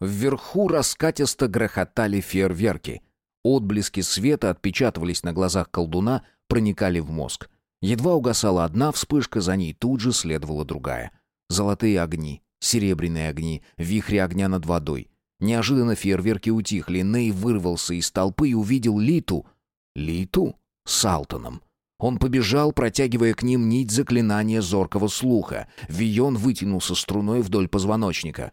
Вверху раскатисто грохотали фейерверки. Отблески света отпечатывались на глазах колдуна, проникали в мозг. Едва угасала одна вспышка, за ней тут же следовала другая. Золотые огни, серебряные огни, вихри огня над водой. Неожиданно фейерверки утихли, Ней вырвался из толпы и увидел Литу. Литу? С Алтоном. Он побежал, протягивая к ним нить заклинания зоркого слуха. Вион вытянулся струной вдоль позвоночника.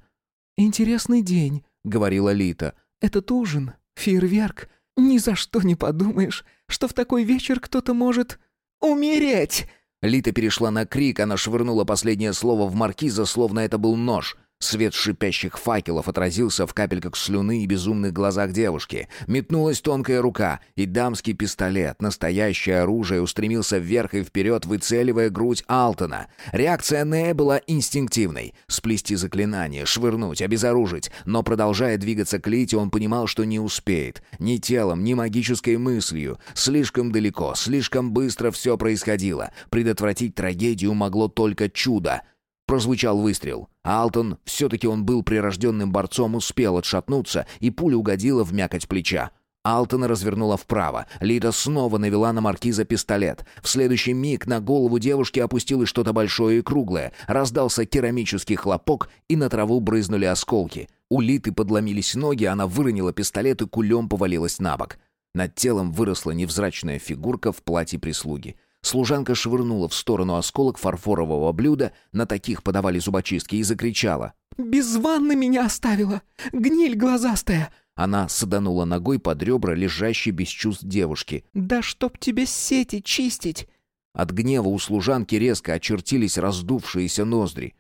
«Интересный день», — говорила Лита. «Этот ужин, фейерверк. Ни за что не подумаешь, что в такой вечер кто-то может умереть!» Лита перешла на крик, она швырнула последнее слово в маркиза, словно это был нож. Свет шипящих факелов отразился в капельках слюны и безумных глазах девушки. Метнулась тонкая рука, и дамский пистолет, настоящее оружие, устремился вверх и вперед, выцеливая грудь Алтона. Реакция Нея была инстинктивной. Сплести заклинание, швырнуть, обезоружить. Но, продолжая двигаться к Лите, он понимал, что не успеет. Ни телом, ни магической мыслью. Слишком далеко, слишком быстро все происходило. Предотвратить трагедию могло только чудо — Прозвучал выстрел. Алтон, все-таки он был прирожденным борцом, успел отшатнуться, и пуля угодила в мякоть плеча. Алтона развернула вправо. Лита снова навела на маркиза пистолет. В следующий миг на голову девушки опустилось что-то большое и круглое. Раздался керамический хлопок, и на траву брызнули осколки. У Литы подломились ноги, она выронила пистолет и кулем повалилась на бок. Над телом выросла невзрачная фигурка в платье прислуги. Служанка швырнула в сторону осколок фарфорового блюда, на таких подавали зубочистки, и закричала. «Без ванны меня оставила! Гниль глазастая!» Она саданула ногой под ребра лежащей без чувств девушки. «Да чтоб тебе сети чистить!» От гнева у служанки резко очертились раздувшиеся ноздри.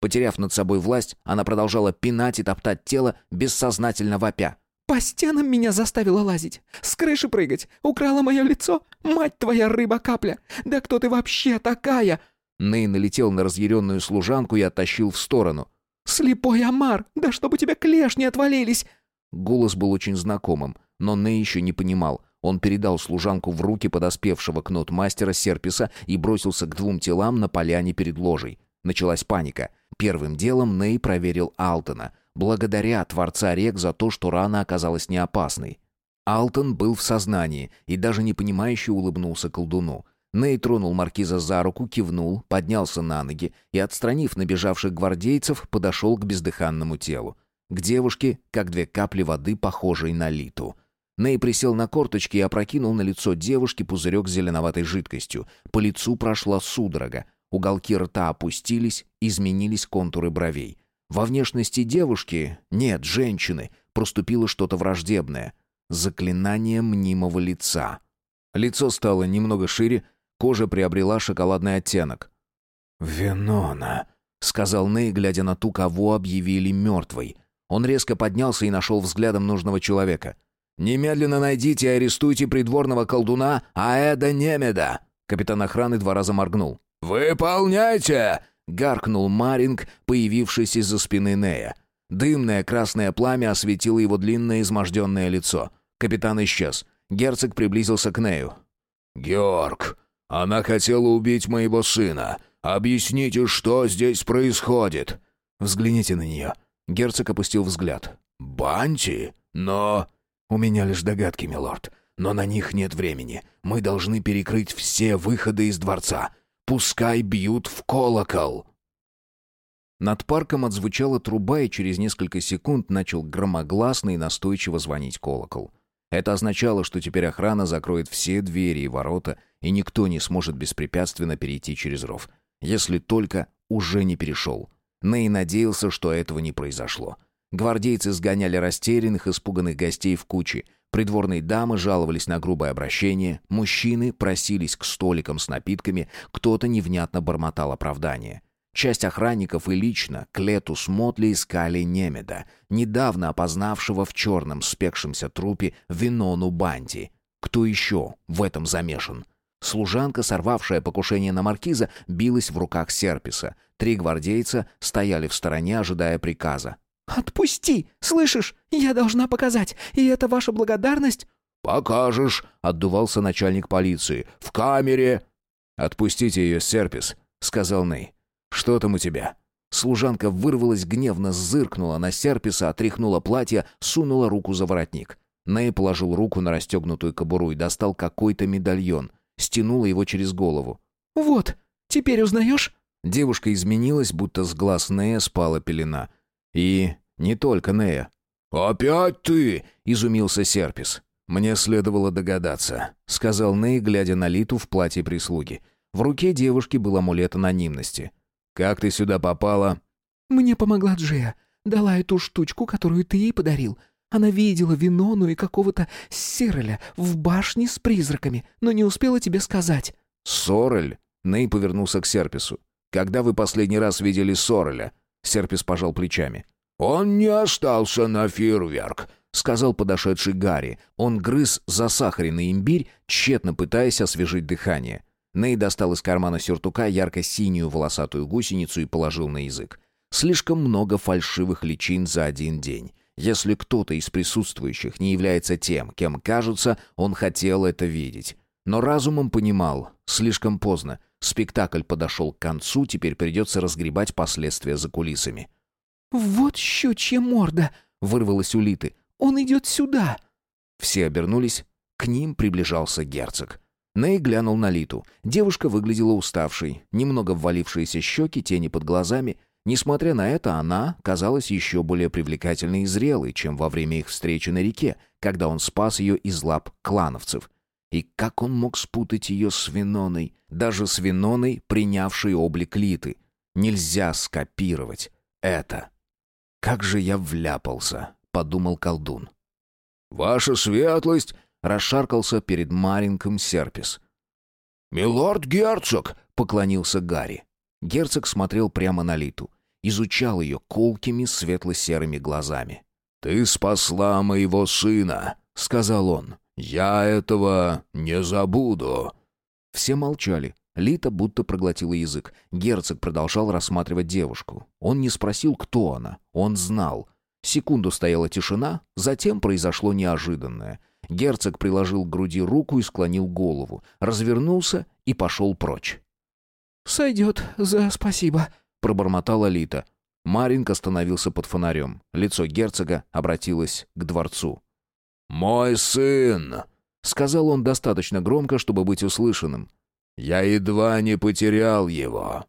Потеряв над собой власть, она продолжала пинать и топтать тело, бессознательно вопя. По стенам меня заставила лазить, с крыши прыгать, украла мое лицо. Мать твоя рыба-капля! Да кто ты вообще такая?» Ней налетел на разъяренную служанку и оттащил в сторону. «Слепой Амар! Да чтобы тебя клешни отвалились!» Голос был очень знакомым, но Ней еще не понимал. Он передал служанку в руки подоспевшего кнут мастера Серписа и бросился к двум телам на поляне перед ложей. Началась паника. Первым делом Ней проверил Алтона — благодаря Творца рек за то, что рана оказалась не опасной. Алтон был в сознании и даже непонимающе улыбнулся колдуну. Ней тронул маркиза за руку, кивнул, поднялся на ноги и, отстранив набежавших гвардейцев, подошел к бездыханному телу. К девушке, как две капли воды, похожей на литу. Ней присел на корточки и опрокинул на лицо девушки пузырек с зеленоватой жидкостью. По лицу прошла судорога. Уголки рта опустились, изменились контуры бровей. Во внешности девушки, нет, женщины, проступило что-то враждебное. Заклинание мнимого лица. Лицо стало немного шире, кожа приобрела шоколадный оттенок. «Венона», — сказал Ней, глядя на ту, кого объявили мертвой. Он резко поднялся и нашел взглядом нужного человека. «Немедленно найдите и арестуйте придворного колдуна Аэда Немеда!» Капитан охраны два раза моргнул. «Выполняйте!» Гаркнул Маринг, появившийся из-за спины Нея. Дымное красное пламя осветило его длинное изможденное лицо. Капитан исчез. Герцог приблизился к Нею. «Георг, она хотела убить моего сына. Объясните, что здесь происходит?» «Взгляните на нее». Герцог опустил взгляд. «Банти? Но...» «У меня лишь догадки, милорд. Но на них нет времени. Мы должны перекрыть все выходы из дворца. Пускай бьют в колокол!» Над парком отзвучала труба, и через несколько секунд начал громогласно и настойчиво звонить колокол. Это означало, что теперь охрана закроет все двери и ворота, и никто не сможет беспрепятственно перейти через ров. Если только уже не перешел. Ней надеялся, что этого не произошло. Гвардейцы сгоняли растерянных, испуганных гостей в кучи, Придворные дамы жаловались на грубое обращение, мужчины просились к столикам с напитками, кто-то невнятно бормотал оправдание. Часть охранников и лично Клетус Мотли искали Немеда, недавно опознавшего в черном спекшемся трупе Винону Банти. Кто еще в этом замешан? Служанка, сорвавшая покушение на маркиза, билась в руках Серписа. Три гвардейца стояли в стороне, ожидая приказа. «Отпусти! Слышишь? Я должна показать! И это ваша благодарность?» «Покажешь!» — отдувался начальник полиции. «В камере!» «Отпустите ее, Серпис», — сказал Ней. «Что там у тебя?» Служанка вырвалась гневно, зыркнула на Серписа, отряхнула платье, сунула руку за воротник. Ней положил руку на расстегнутую кобуру и достал какой-то медальон. Стянула его через голову. «Вот, теперь узнаешь?» Девушка изменилась, будто с глаз Нея спала пелена. И не только Нея. «Опять ты?» — изумился Серпис. «Мне следовало догадаться», — сказал Ней, глядя на Литу в платье прислуги. В руке девушки был амулет анонимности. «Как ты сюда попала?» «Мне помогла Джея. Дала эту штучку, которую ты ей подарил. Она видела Винону и какого-то Сиреля в башне с призраками, но не успела тебе сказать». «Сорель?» Ней повернулся к Серпису. «Когда вы последний раз видели Сореля?» Серпис пожал плечами. «Он не остался на фейерверк», — сказал подошедший Гарри. Он грыз засахаренный имбирь, тщетно пытаясь освежить дыхание. Ней достал из кармана сюртука ярко-синюю волосатую гусеницу и положил на язык. Слишком много фальшивых личин за один день. Если кто-то из присутствующих не является тем, кем кажется, он хотел это видеть. Но разумом понимал, слишком поздно. Спектакль подошел к концу, теперь придется разгребать последствия за кулисами. «Вот щучья морда!» — вырвалась у Литы. «Он идет сюда!» Все обернулись. К ним приближался герцог. Ней глянул на Литу. Девушка выглядела уставшей, немного ввалившиеся щеки, тени под глазами. Несмотря на это, она казалась еще более привлекательной и зрелой, чем во время их встречи на реке, когда он спас ее из лап клановцев. И как он мог спутать ее с Виноной, даже с Виноной, принявшей облик Литы? Нельзя скопировать это. «Как же я вляпался», — подумал колдун. «Ваша светлость!» — расшаркался перед Маринком Серпис. «Милорд-герцог!» — поклонился Гарри. Герцог смотрел прямо на Литу изучал ее колкими светло-серыми глазами. «Ты спасла моего сына», — сказал он. «Я этого не забуду». Все молчали. Лита будто проглотила язык. Герцог продолжал рассматривать девушку. Он не спросил, кто она. Он знал. Секунду стояла тишина, затем произошло неожиданное. Герцог приложил к груди руку и склонил голову, развернулся и пошел прочь. «Сойдет за спасибо», пробормотала Лита. Маринк остановился под фонарем. Лицо герцога обратилось к дворцу. «Мой сын!» — сказал он достаточно громко, чтобы быть услышанным. «Я едва не потерял его».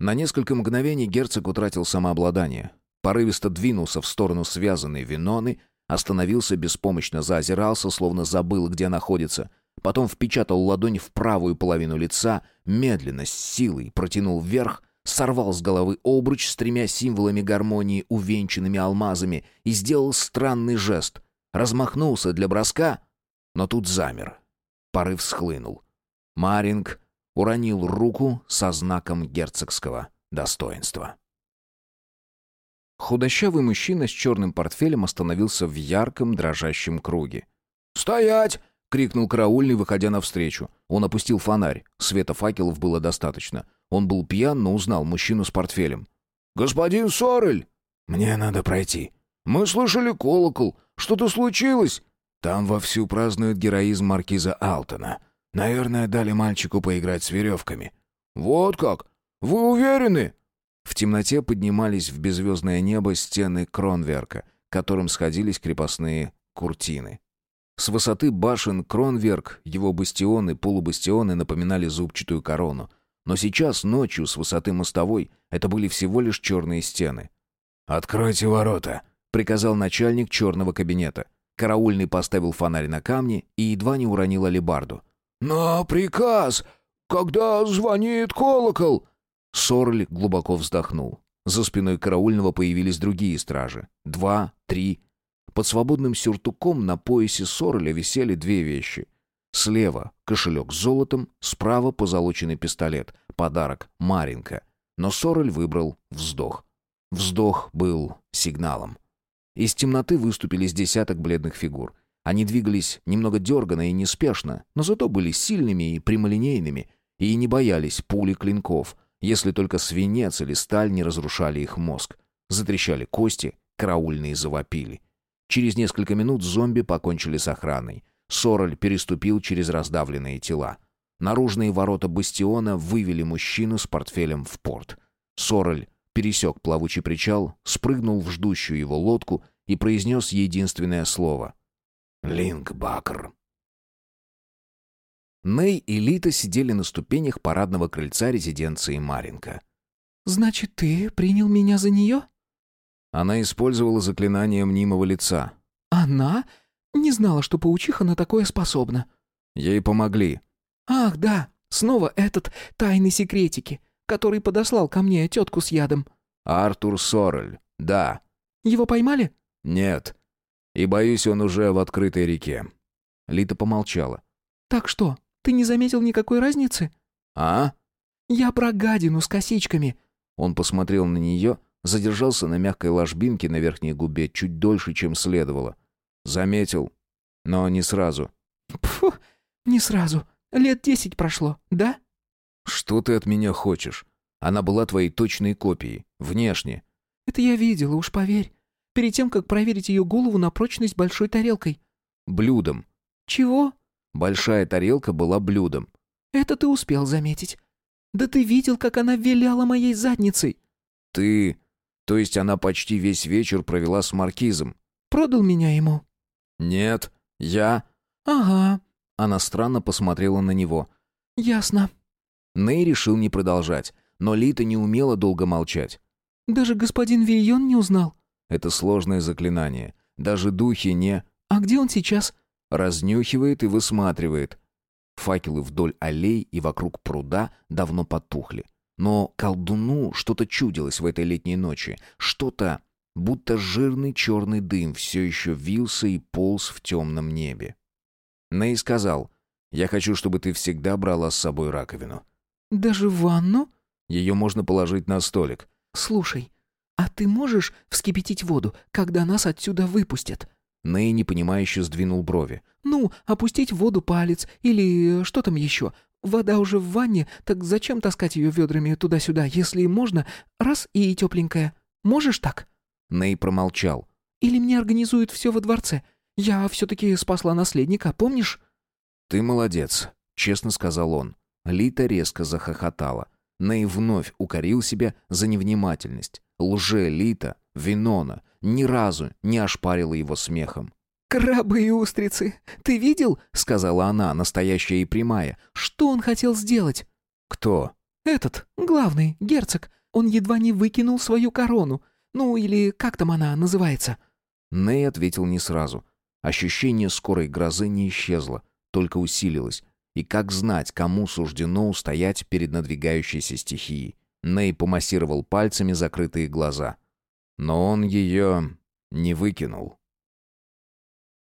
На несколько мгновений герцог утратил самообладание. Порывисто двинулся в сторону связанной Виноны, остановился, беспомощно заозирался, словно забыл, где находится. Потом впечатал ладонь в правую половину лица, медленно, с силой протянул вверх — сорвал с головы обруч с тремя символами гармонии, увенчанными алмазами, и сделал странный жест. Размахнулся для броска, но тут замер. Порыв схлынул. Маринг уронил руку со знаком герцогского достоинства. Худощавый мужчина с черным портфелем остановился в ярком дрожащем круге. «Стоять!» — крикнул караульный, выходя навстречу. Он опустил фонарь. Света факелов было достаточно. Он был пьян, но узнал мужчину с портфелем. «Господин Сорель!» «Мне надо пройти». «Мы слышали колокол. Что-то случилось?» «Там вовсю празднуют героизм маркиза Алтона. Наверное, дали мальчику поиграть с веревками». «Вот как? Вы уверены?» В темноте поднимались в беззвездное небо стены Кронверка, к которым сходились крепостные куртины. С высоты башен Кронверк его бастионы, полубастионы напоминали зубчатую корону — но сейчас, ночью, с высоты мостовой, это были всего лишь черные стены. «Откройте ворота», — приказал начальник черного кабинета. Караульный поставил фонарь на камни и едва не уронил алебарду. «Но приказ! Когда звонит колокол!» Сорль глубоко вздохнул. За спиной караульного появились другие стражи. Два, три. Под свободным сюртуком на поясе Сорля висели две вещи. Слева кошелек с золотом, справа позолоченный пистолет. Подарок Маринка. Но Сорель выбрал вздох. Вздох был сигналом. Из темноты выступили с десяток бледных фигур. Они двигались немного дерганно и неспешно, но зато были сильными и прямолинейными, и не боялись пули клинков, если только свинец или сталь не разрушали их мозг. Затрещали кости, караульные завопили. Через несколько минут зомби покончили с охраной. Сороль переступил через раздавленные тела. Наружные ворота бастиона вывели мужчину с портфелем в порт. Сороль пересек плавучий причал, спрыгнул в ждущую его лодку и произнес единственное слово. «Лингбакр». Ней и Лита сидели на ступенях парадного крыльца резиденции Маринка. «Значит, ты принял меня за нее?» Она использовала заклинание мнимого лица. «Она? Не знала, что паучиха на такое способна». Ей помогли. «Ах, да, снова этот тайный секретики, который подослал ко мне тетку с ядом». «Артур Сорель, да». «Его поймали?» «Нет». И боюсь, он уже в открытой реке». Лита помолчала. «Так что, ты не заметил никакой разницы?» «А?» «Я про гадину с косичками». Он посмотрел на нее, задержался на мягкой ложбинке на верхней губе чуть дольше, чем следовало. Заметил, но не сразу. «Пфу, не сразу. Лет десять прошло, да?» «Что ты от меня хочешь? Она была твоей точной копией, внешне». «Это я видела, уж поверь. Перед тем, как проверить ее голову на прочность большой тарелкой». «Блюдом». «Чего?» Большая тарелка была блюдом. «Это ты успел заметить. Да ты видел, как она виляла моей задницей». «Ты...» То есть она почти весь вечер провела с маркизом. «Продал меня ему?» «Нет, я...» «Ага». Она странно посмотрела на него. «Ясно». Ней решил не продолжать, но Лита не умела долго молчать. «Даже господин Вийон не узнал?» Это сложное заклинание. Даже духи не... «А где он сейчас?» Разнюхивает и высматривает. Факелы вдоль аллей и вокруг пруда давно потухли. Но колдуну что-то чудилось в этой летней ночи. Что-то, будто жирный черный дым все еще вился и полз в темном небе. Ней сказал, «Я хочу, чтобы ты всегда брала с собой раковину». «Даже в ванну?» «Ее можно положить на столик». «Слушай, а ты можешь вскипятить воду, когда нас отсюда выпустят?» Ней непонимающе сдвинул брови. «Ну, опустить в воду палец или что там еще? Вода уже в ванне, так зачем таскать ее ведрами туда-сюда, если можно, раз и тепленькая? Можешь так?» Ней промолчал. «Или мне организуют все во дворце? Я все-таки спасла наследника, помнишь?» «Ты молодец», — честно сказал он. Лита резко захохотала. Ней вновь укорил себя за невнимательность. Лже-Лита, Винона, ни разу не ошпарила его смехом. «Крабы и устрицы! Ты видел?» — сказала она, настоящая и прямая. «Что он хотел сделать?» «Кто?» «Этот, главный, герцог. Он едва не выкинул свою корону. Ну, или как там она называется?» Ней ответил не сразу. Ощущение скорой грозы не исчезло, только усилилось. И как знать, кому суждено устоять перед надвигающейся стихией? Ней помассировал пальцами закрытые глаза. Но он ее не выкинул.